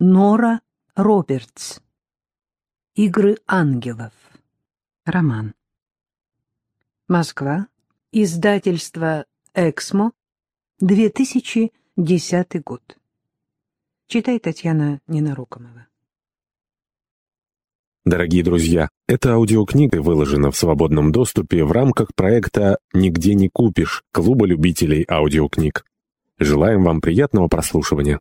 Нора Робертс. Игры ангелов. Роман. Москва. Издательство «Эксмо», 2010 год. Читает Татьяна Ненарокомова. Дорогие друзья, эта аудиокнига выложена в свободном доступе в рамках проекта «Нигде не купишь» Клуба любителей аудиокниг. Желаем вам приятного прослушивания.